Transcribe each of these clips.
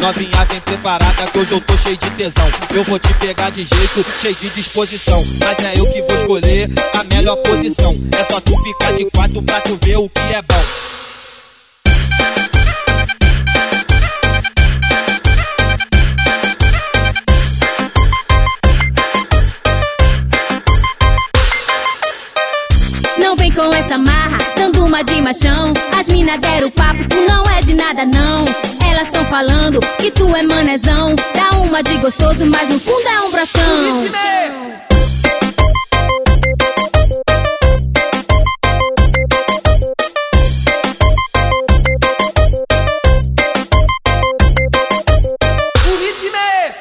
Novinha vem preparada que hoje eu tô cheio de tesão. Eu vou te pegar de jeito, cheio de disposição. Mas é eu que vou escolher a melhor posição. É só tu ficar de quatro pra tu ver o que é bom. Com essa marra, dando uma de machão. As mina deram papo, tu não é de nada não. Elas tão falando que tu é manezão. Dá uma de gostoso, mas no fundo é um brochão.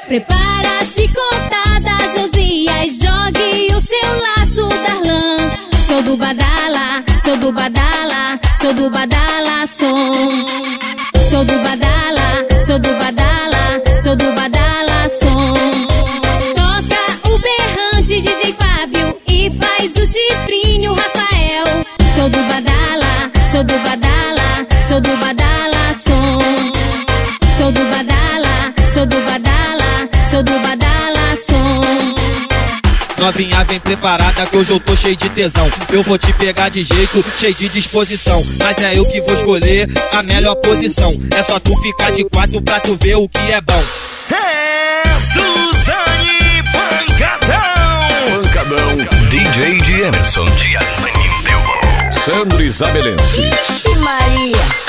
Prepara a chicotada, Josias, jogue o seu Darlan. Sou do Badala, sou do Badala, sou do Badala, som. Sou do Badala, sou do Badala, sou do Badala, som. Toca o berrante, DJ Fábio, e faz o chifrinho, Rafael. Sou do Badala, sou do Badala, sou do Badala, som. Sou do Badala, sou do Badala, sou do Badala. Novinha vem preparada que hoje eu tô cheio de tesão. Eu vou te pegar de jeito, cheio de disposição. Mas é eu que vou escolher a melhor posição. É só tu ficar de quatro pra tu ver o que é bom. É Suzane Pancadão. Pancadão. DJ de Emerson. Sandro Isabelense. Ixi, Maria.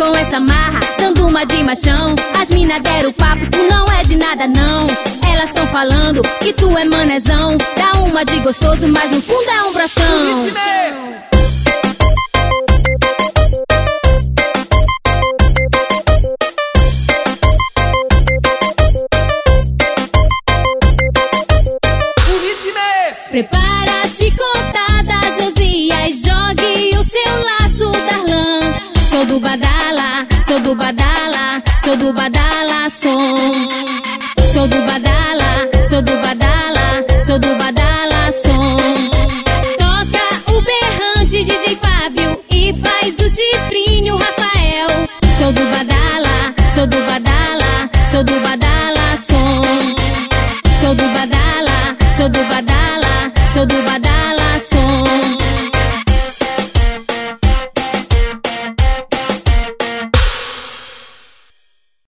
Com essa marra, dando uma de machão. As mina deram papo, tu não é de nada não. Elas tão falando que tu é manezão. Dá uma de gostoso, mas no fundo é um brochão. Badala, sou do Badala, sou do Badala, som. Sou do Badala, sou do Badala, sou do Badala, som. Toca o berrante, DJ Fábio, e faz o chifrinho, Rafael. Sou do Badala, sou do Badala, sou do Badala, som. Sou do Badala, sou do Badala.